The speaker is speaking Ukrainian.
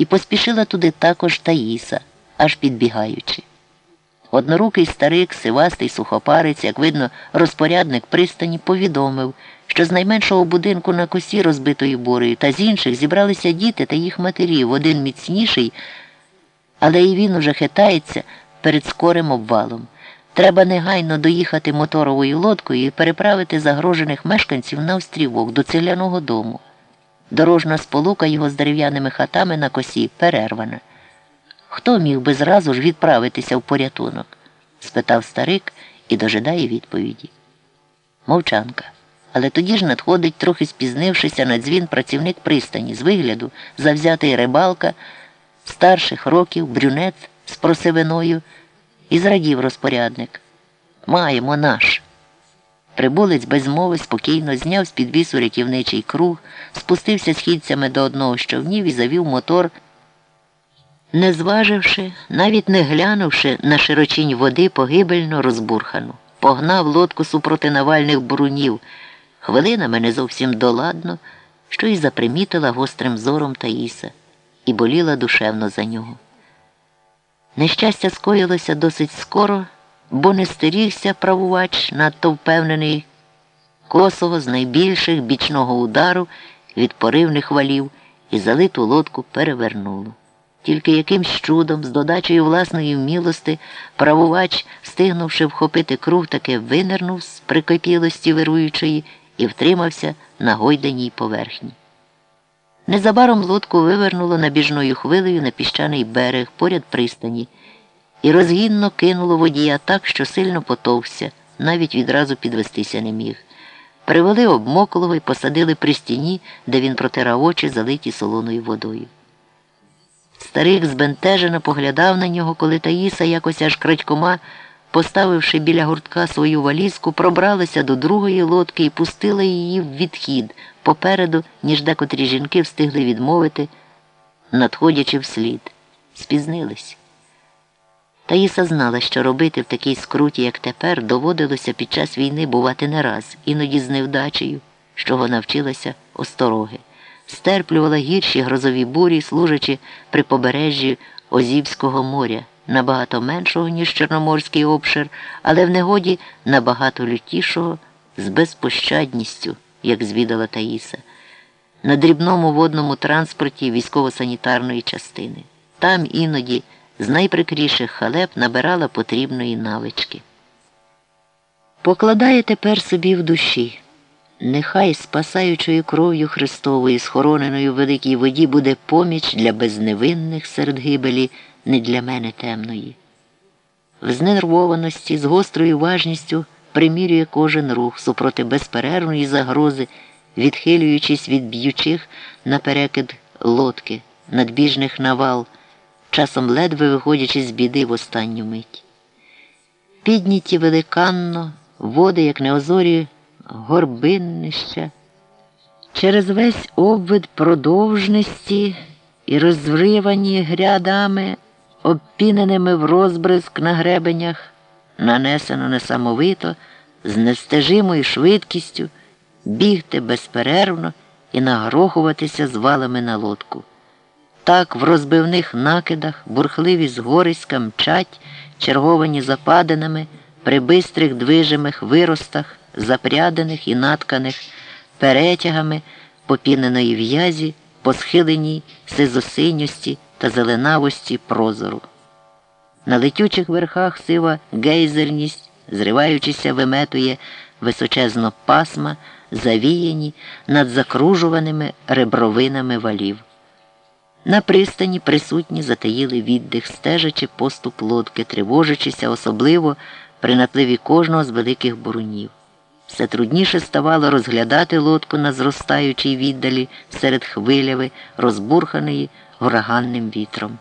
і поспішила туди також Таїса, аж підбігаючи. Однорукий старик, сивастий сухопарець, як видно, розпорядник пристані, повідомив, що з найменшого будинку на косі розбитої бурею та з інших зібралися діти та їх матерів, один міцніший, але і він уже хитається перед скорим обвалом. Треба негайно доїхати моторовою лодкою і переправити загрожених мешканців на острівок до ціляного дому. Дорожна сполука його з дерев'яними хатами на косі перервана. Хто міг би зразу ж відправитися в порятунок? спитав старик і дожидає відповіді. Мовчанка. Але тоді ж надходить, трохи спізнившися на дзвін працівник пристані з вигляду, завзятий рибалка, старших років, брюнет з просивиною, і зрадів розпорядник. Маємо наш. Прибулець без мови спокійно зняв з підвісу рятівничий круг, спустився східцями до одного з човнів і завів мотор, не зваживши, навіть не глянувши на широчінь води погибельно розбурхану, погнав лодку супроти навальних бурунів, хвилинами не зовсім доладно, що й запримітила гострим зором Таїса, і боліла душевно за нього. Нещастя скоїлося досить скоро, бо не стерігся правувач, надто впевнений, косово з найбільших бічного удару від поривних валів і залиту лодку перевернуло. Тільки якимсь чудом, з додачею власної вмілости, правувач, встигнувши вхопити круг, таки винирнув з прикипілості вируючої і втримався на гойданій поверхні. Незабаром лодку вивернуло набіжною хвилею на піщаний берег поряд пристані і розгінно кинуло водія так, що сильно потовся, навіть відразу підвестися не міг. Привели обмоклого і посадили при стіні, де він протирав очі, залиті солоною водою. Старик збентежено поглядав на нього, коли Таїса якось аж крадькома, поставивши біля гуртка свою валізку, пробралася до другої лодки і пустила її в відхід попереду, ніж декотрі жінки встигли відмовити, надходячи вслід. Спізнились. Таїса знала, що робити в такій скруті, як тепер, доводилося під час війни бувати не раз, іноді з невдачею, що вона вчилася остороги. Стерплювала гірші грозові бурі, служачи при побережжі Озівського моря, набагато меншого, ніж Чорноморський обшир, але в негоді набагато лютішого, з безпощадністю, як звідала Таїса, на дрібному водному транспорті військово-санітарної частини. Там іноді з найприкріших халеп набирала потрібної навички. Покладає тепер собі в душі. Нехай спасаючою кров'ю Христовою, схороненою в великій воді, буде поміч для безневинних серед гибелі, не для мене темної. В знервованості, з гострою важністю примірює кожен рух супроти безперервної загрози, відхилюючись від б'ючих наперекид лодки, надбіжних навал, часом ледве виходячи з біди в останню мить. Підніті великанно, води, як неозорі, горбиннища, через весь обвид продовжності і розвривані грядами, обпіненими в розбризк на гребенях, нанесено несамовито, з нестежимою швидкістю, бігти безперервно і нагрохуватися з валами на лодку. Так в розбивних накидах бурхливі згориська мчать, черговані западинами при бистрих движимих виростах запрядених і натканих перетягами попіненої в'язі, по схиленій сизосиньості та зеленавості прозору. На летючих верхах сива гейзерність, зриваючися, виметує височезно пасма, завіяні над закружуваними ребровинами валів. На пристані присутні затаїли віддих, стежачи поступ лодки, тривожачися особливо при напливі кожного з великих бурунів. Все трудніше ставало розглядати лодку на зростаючій віддалі серед хвиляви, розбурханої ураганним вітром.